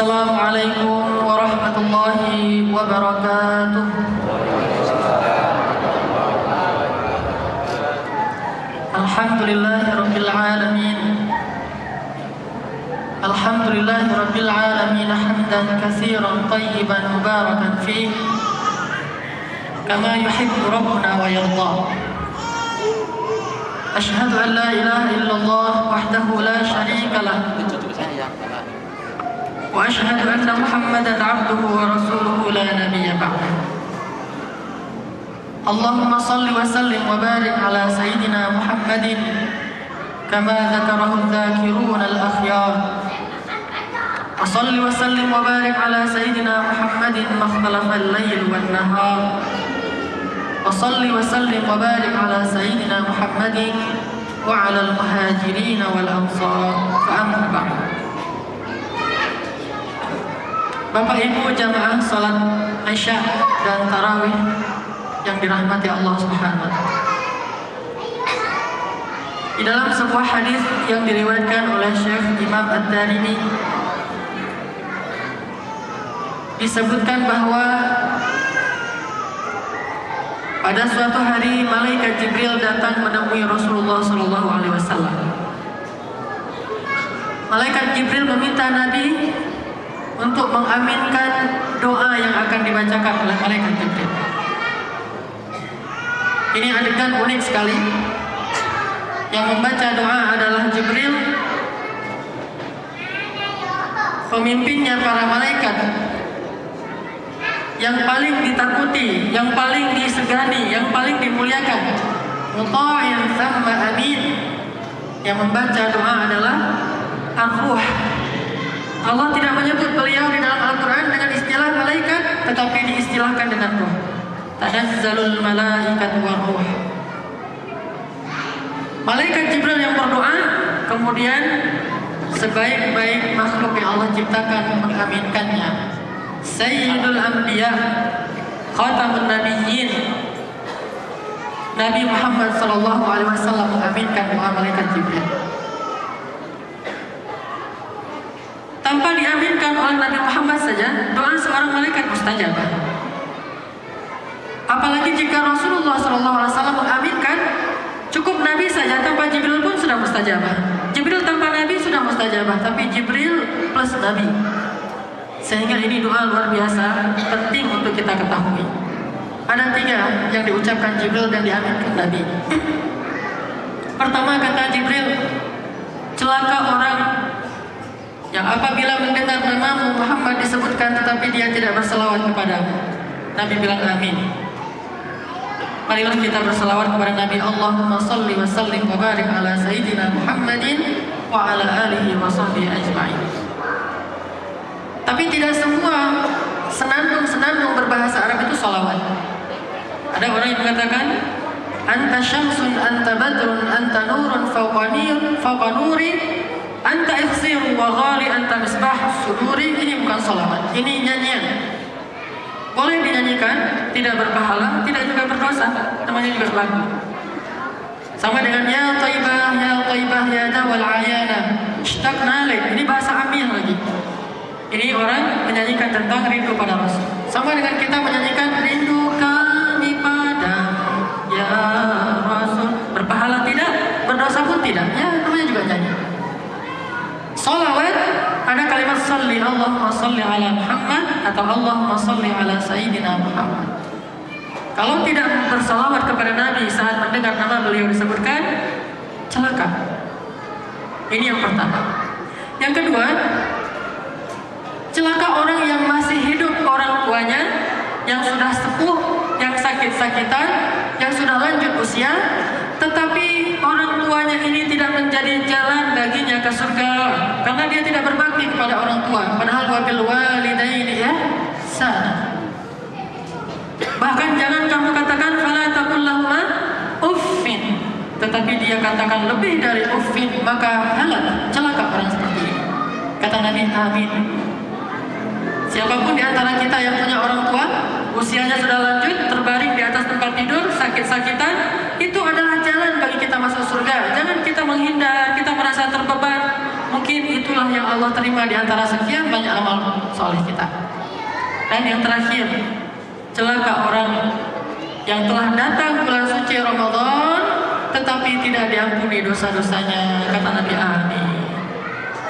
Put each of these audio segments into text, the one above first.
السلام عليكم ورحمة الله وبركاته. الحمد لله رب العالمين. الحمد لله رب العالمين حمدا كثيرا طيبا مباركا فيه. كما يحب ربنا ويرضى. أشهد أن لا إله إلا الله وحده لا شريك له. وأشهد أن محمدا عبده ورسوله لا نبي بعده. اللهم صل وسلم وبارك على سيدنا محمد كما ذكره الذاكرون الأخيار. وصل وسلم وبارك على سيدنا محمد ما اختلف الليل والنهار. وصل وسلم وبارك على سيدنا محمد وعلى المهاجرين والأنصار. فأما بعد. Bapak Ibu jamaah salat Aisyah dan Tarawih yang dirahmati Allah Subhanahu wa. Di dalam sebuah hadis yang diriwayatkan oleh Syekh Imam Ad-Darimi disebutkan bahwa pada suatu hari malaikat Jibril datang menemui Rasulullah Shallallahu alaihi wasallam. Malaikat Jibril meminta Nabi untuk mengaminkan doa yang akan dibacakan oleh malaikat Jibril. Ini adegan unik sekali. Yang membaca doa adalah Jibril. Pemimpinnya para malaikat yang paling ditakuti, yang paling disegani, yang paling dimuliakan. Muta'in sama amin. Yang membaca doa adalah Ar-Ruh. Allah tidak menyebut beliau di dalam Al-Quran dengan istilah malaikat, tetapi diistilahkan dengan roh. Tanazzalul malaikat wa ruh. Malaikat Jibril yang berdoa, kemudian sebaik-baik makhluk yang Allah ciptakan mengaminkannya. Sayyidul Anbiya, Khatamun Nabiyyin, Nabi Muhammad Sallallahu Alaihi Wasallam mengaminkan doa malaikat Jibril. Tanpa diaminkan oleh Nabi Muhammad saja, doa seorang malaikat mustajab. Apalagi jika Rasulullah SAW mengaminkan, cukup Nabi saja tanpa Jibril pun sudah mustajabah. Jibril tanpa Nabi sudah mustajabah, tapi Jibril plus Nabi. Sehingga ini doa luar biasa, penting untuk kita ketahui. Ada tiga yang diucapkan Jibril dan diaminkan Nabi. Pertama kata Jibril, celaka orang yang apabila mendengar namamu tetapi dia tidak berselawat kepadamu. Nabi bilang amin. Marilah kita berselawat kepada Nabi Allahumma salli wa sallim wa barik ala sayyidina Muhammadin wa ala alihi wa sahbihi ajma'in. Tapi tidak semua senandung-senandung berbahasa Arab itu salawat. Ada orang yang mengatakan anta syamsun anta badrun anta nurun fawqa fawqa nuri Anta ikhsir wa ghali anta misbah. Suduri Ini bukan salawat Ini nyanyian. Boleh dinyanyikan Tidak berpahala Tidak juga berdosa Namanya juga lagu Sama dengan Ya taibah Ya taibah Ya dawal ayana. Ishtaqna alaik Ini bahasa amiyah lagi. Ini orang menyanyikan tentang rindu pada Rasul. Sama dengan kita menyanyikan Rindu kami ada kalimat salli Allahumma salli ala Muhammad atau Allahumma salli ala Sayyidina Muhammad. Kalau tidak bersalawat kepada Nabi saat mendengar nama beliau disebutkan, celaka. Ini yang pertama. Yang kedua, celaka orang yang masih hidup orang tuanya, yang sudah sepuh, yang sakit-sakitan, yang sudah lanjut usia, tetapi orang tuanya ini tidak menjadi jalan baginya ke surga karena dia tidak berbakti kepada orang tua. Padahal wabil walidaini ya sana. Bahkan jangan kamu katakan fala taqul uffin, tetapi dia katakan lebih dari uffin, maka halal celaka orang seperti ini. Kata Nabi Amin. Siapa pun di antara kita yang punya orang tua, usianya sudah lanjut, terbaring di atas tempat tidur, sakit-sakitan, adalah jalan bagi kita masuk surga. Jangan kita menghindar, kita merasa terbeban. Mungkin itulah yang Allah terima di antara sekian banyak amal soleh kita. Dan yang terakhir, celaka orang yang telah datang bulan suci Ramadan tetapi tidak diampuni dosa-dosanya kata Nabi Amin.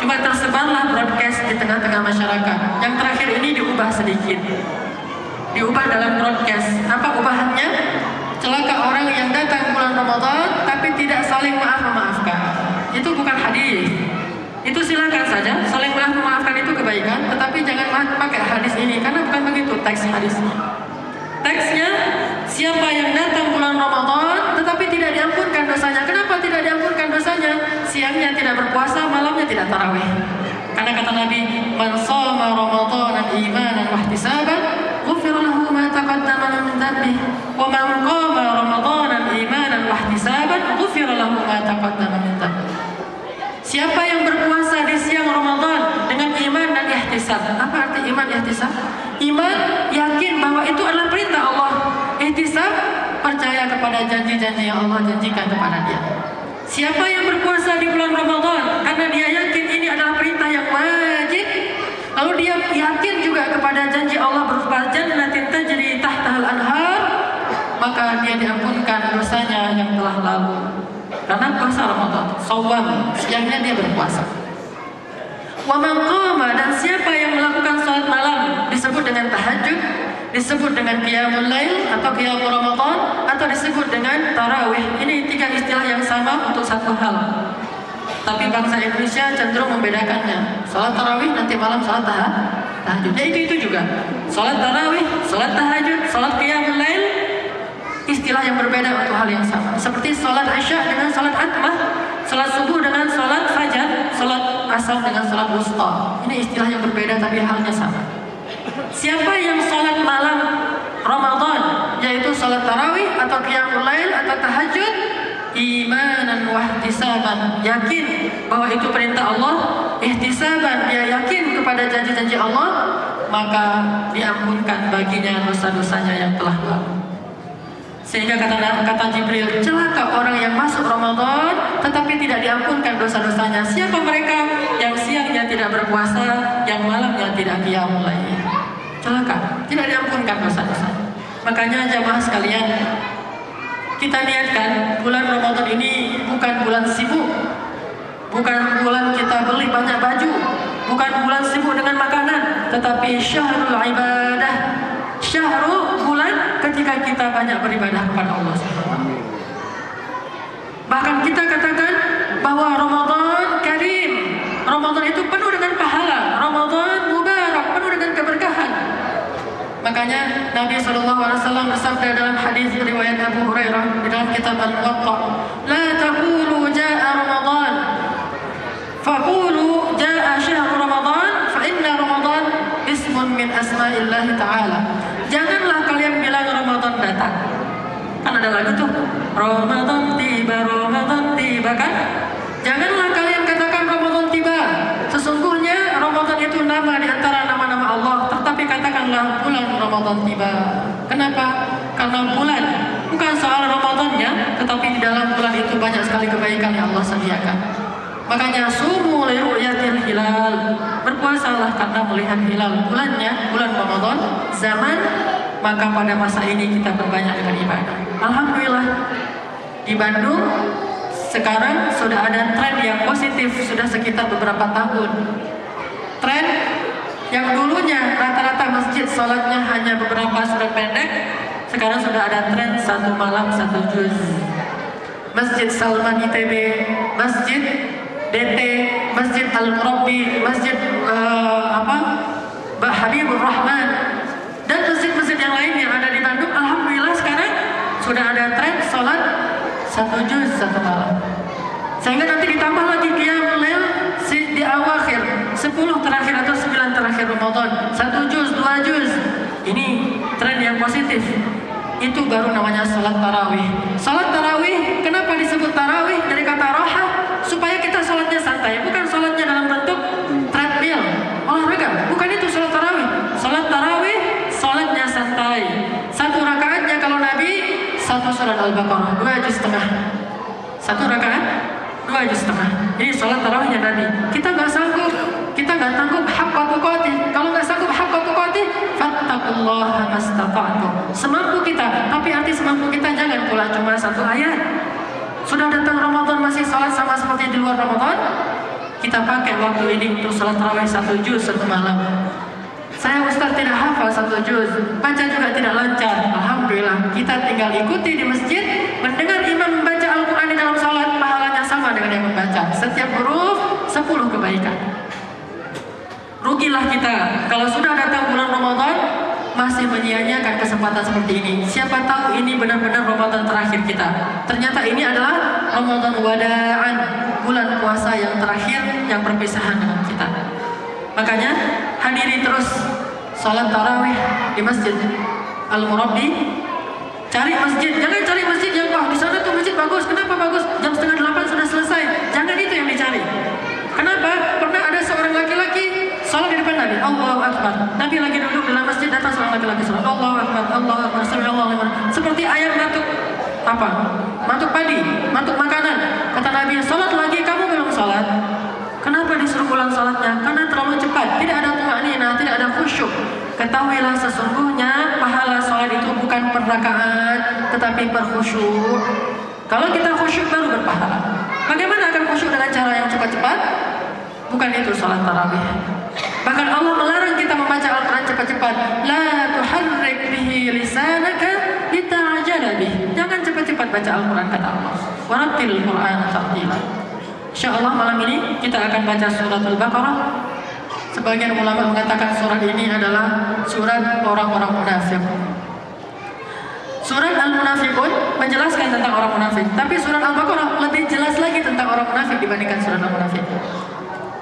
Cuma tersebarlah broadcast di tengah-tengah masyarakat. Yang terakhir ini diubah sedikit. Diubah dalam broadcast. Apa ubahannya? Celaka orang yang datang bulan Ramadan tapi tidak saling maaf memaafkan. Itu bukan hadis. Itu silakan saja, saling maaf memaafkan itu kebaikan, tetapi jangan pakai hadis ini karena bukan begitu teks hadisnya. Teksnya siapa yang datang bulan Ramadan tetapi tidak diampunkan dosanya. Kenapa tidak diampunkan dosanya? Siangnya tidak berpuasa, malamnya tidak tarawih. Karena kata Nabi, "Man shoma Ramadanan imanan wa taqaddama min dhanbihi, wa man qama Ramadanan imanan wa ihtisaban, ghufira lahu ma taqaddama min dhanbihi." Siapa yang berpuasa di siang Ramadan dengan iman dan ihtisab? Apa arti iman ihtisab? Iman yakin bahwa itu adalah perintah Allah. Ihtisab percaya kepada janji-janji yang Allah janjikan kepada dia. Siapa yang berpuasa di bulan Ramadan karena dia yakin ini adalah perintah yang wajib, lalu dia yakin juga kepada janji Allah berupa jannatin tajri tahtahal anhar, maka dia diampunkan dosanya yang telah lalu. Karena puasa Ramadan, sawam, siangnya dia berpuasa. Wa dan siapa yang melakukan salat malam disebut dengan tahajud, disebut dengan qiyamul lail atau qiyamul ramadan atau disebut dengan tarawih. Ini tiga istilah yang sama untuk satu hal. Tapi bangsa Indonesia cenderung membedakannya. Salat tarawih nanti malam salat tahajud. Ya itu itu juga. Salat tarawih, salat tahajud, salat qiyamul lail istilah yang berbeda untuk hal yang sama. Seperti salat Isya dengan salat Atmah, salat subuh dengan salat fajar, salat asar dengan salat wusta. Ini istilah yang berbeda tapi halnya sama. Siapa yang sholat malam Ramadan yaitu sholat tarawih atau qiyamul lail atau tahajud imanan wa ihtisaban yakin bahwa itu perintah Allah ihtisaban dia yakin kepada janji-janji Allah maka diampunkan baginya dosa-dosanya yang telah lalu. Sehingga kata kata Jibril celaka orang yang masuk Ramadan tetapi tidak diampunkan dosa-dosanya. Siapa mereka yang siangnya tidak berpuasa yang malamnya tidak qiyamul lail? Celaka, tidak diampunkan dosa-dosa. Makanya jamaah sekalian, kita niatkan bulan Ramadan ini bukan bulan sibuk, bukan bulan kita beli banyak baju, bukan bulan sibuk dengan makanan, tetapi syahrul ibadah, syahrul bulan ketika kita banyak beribadah kepada Allah Bahkan kita katakan bahwa Ramadan karim, Ramadan itu penuh dengan pahala, Ramadan mubarak, penuh dengan keberkahan. Makanya Nabi SAW bersabda dalam hadis riwayat Abu Hurairah di dalam kitab Al-Muwatta, "La taqulu jaa Ramadan, faqulu jaa syahr Ramadan, fa inna Ramadan ismun min asma'illah taala." Janganlah kalian bilang Ramadan datang. Kan ada lagu tuh, Ramadan tiba, Ramadan tiba kan? Janganlah kalian katakan Ramadan tiba. Sesungguhnya Ramadan itu nama di antara nama-nama Allah, tetapi katakanlah bulan Ramadan tiba. Kenapa? Karena bulan bukan soal Ramadannya, tetapi di dalam bulan itu banyak sekali kebaikan yang Allah sediakan. Makanya sumu liru'yatil hilal. Berpuasalah karena melihat hilal bulannya, bulan Ramadan, zaman maka pada masa ini kita berbanyak dengan ibadah. Alhamdulillah di Bandung sekarang sudah ada tren yang positif sudah sekitar beberapa tahun. Tren yang dulunya rata-rata masjid sholatnya hanya beberapa surat pendek, sekarang sudah ada tren satu malam satu juz. Masjid Salman ITB, Masjid DT, Masjid Al Murabi, Masjid uh, apa? Habibur Rahman dan masjid-masjid yang lain yang ada di Bandung, sudah ada tren sholat satu juz satu malam. Sehingga nanti ditambah lagi qiyamul lail di awakhir. 10 terakhir atau 9 terakhir Ramadan. Satu juz dua juz. Ini tren yang positif. Itu baru namanya salat tarawih. Salat tarawih kenapa disebut tarawih? Dari kata roha supaya kita salatnya santai. Bukan salatnya dalam bentuk treadmill olahraga bukan itu salat tarawih salat tarawih salatnya santai satu rakaatnya kalau Nabi satu surat al-baqarah dua juz setengah satu rakaat dua juz setengah. Ini sholat tarawihnya Nabi. Kita nggak sanggup, kita nggak sanggup haqqa tuqati. Kalau nggak sanggup haqqa tuqati, fattaqullaha mastata'tum. Semampu kita, tapi arti semampu kita jangan pula cuma satu ayat. Sudah datang Ramadan masih sholat sama seperti di luar Ramadan, kita pakai waktu ini untuk sholat tarawih satu juz satu malam. Saya Ustaz tidak hafal satu juz, baca juga tidak lancar. Alhamdulillah, kita tinggal ikuti di masjid, mendengar imam membaca Al-Quran di dalam salat, pahalanya sama dengan yang membaca. Setiap huruf, sepuluh kebaikan. Rugilah kita kalau sudah datang bulan Ramadan masih menyia-nyiakan kesempatan seperti ini. Siapa tahu ini benar-benar Ramadan terakhir kita. Ternyata ini adalah Ramadan wadaan, bulan puasa yang terakhir yang perpisahan dengan kita. Makanya hadiri terus salat tarawih di masjid Al Murabbi. Cari masjid, jangan cari masjid yang wah di sana tuh masjid bagus. Kenapa bagus? Jam setengah delapan sudah selesai. Jangan itu yang dicari. Kenapa? Pernah ada seorang laki-laki salat di depan Nabi. Allahu Akbar. Nabi lagi duduk dalam masjid datang seorang laki-laki salat. Allahu Akbar. Allahu Akbar. Akbar. Seperti ayam matuk apa? Matuk padi, matuk makanan. Kata Nabi, salat lagi kamu belum salat. Kenapa disuruh ulang salatnya? Karena terlalu cepat, tidak ada tumanina, tidak ada khusyuk. Ketahuilah sesungguhnya bukan per tetapi per khusyuk. Kalau kita khusyuk baru berpahala. Bagaimana akan khusyuk dengan cara yang cepat-cepat? Bukan itu salat tarawih. Bahkan Allah melarang kita membaca Al-Quran cepat-cepat. La tuharrik bihi lisanaka lita'ajala bih. Jangan cepat-cepat baca Al-Quran kata Allah. Warattil Quran tartila. Insya Allah malam ini kita akan baca surat Al-Baqarah. Sebagian ulama mengatakan surat ini adalah surat orang-orang munafik. Surat Al-Munafiqun menjelaskan tentang orang munafik, tapi surat Al-Baqarah lebih jelas lagi tentang orang munafik dibandingkan surat Al-Munafik.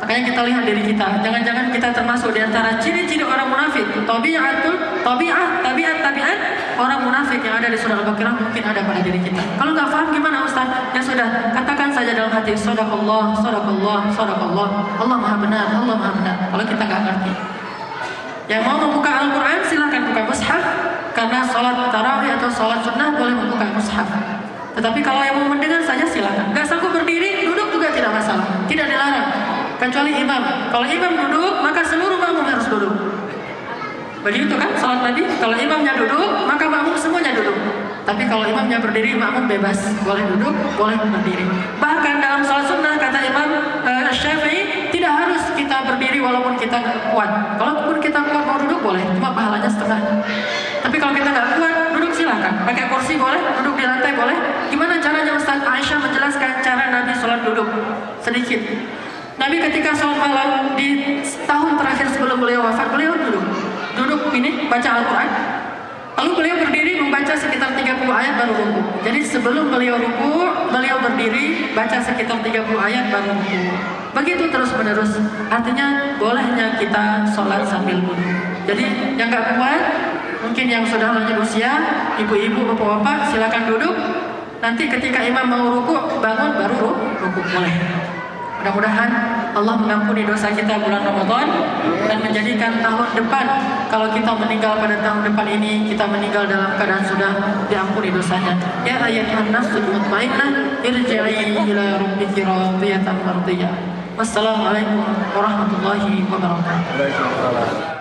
Makanya kita lihat diri kita, jangan-jangan kita termasuk di antara ciri-ciri orang munafik. Tabiatul, tabiat, tabiat, tabiat orang munafik yang ada di surah Al-Baqarah mungkin ada pada diri kita. Kalau nggak paham gimana Ustaz? Ya sudah, katakan saja dalam hati, Sadaqallah, Sadaqallah, Sadaqallah. Allah Maha benar, Allah Maha benar. Kalau kita nggak ngerti. Yang mau membuka Al-Quran silahkan buka mushaf karena sholat tarawih atau sholat sunnah boleh membuka mushaf. Tetapi kalau yang mau mendengar saja silakan. Gak sanggup berdiri, duduk juga tidak masalah. Tidak dilarang. Kecuali imam. Kalau imam duduk, maka seluruh makmum harus duduk. Begitu kan salat tadi? Kalau imamnya duduk, maka makmum semuanya duduk. Tapi kalau imamnya berdiri, makmum bebas. Boleh duduk, boleh berdiri. Bahkan dalam salat sunnah, kata Imam uh, Syafi'i, tidak harus kita berdiri walaupun kita nggak kuat. Kalaupun kita kuat mau duduk boleh, cuma pahalanya setengah. Tapi kalau kita nggak kuat, duduk silakan. Pakai kursi boleh, duduk di lantai boleh. Gimana caranya Ustaz Aisyah menjelaskan cara Nabi sholat duduk? Sedikit. Nabi ketika sholat malam di tahun terakhir sebelum beliau wafat, beliau duduk. Duduk ini, baca Al-Quran. Lalu beliau berdiri membaca sekitar 30 ayat baru ruku. Jadi sebelum beliau ruku, beliau berdiri baca sekitar 30 ayat baru ruku. Begitu terus menerus. Artinya bolehnya kita sholat sambil duduk. Jadi yang nggak kuat, mungkin yang sudah lanjut usia, ibu-ibu, bapak-bapak, silakan duduk. Nanti ketika imam mau ruku, bangun baru ruku boleh. Mudah-mudahan Allah mengampuni dosa kita bulan Ramadan dan menjadikan tahun depan kalau kita meninggal pada tahun depan ini kita meninggal dalam keadaan sudah diampuni dosanya. Ya ayyuhan nafsul mutmainnah irji'i ila rabbiki radiyatan mardiyah. Wassalamualaikum warahmatullahi wabarakatuh.